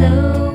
close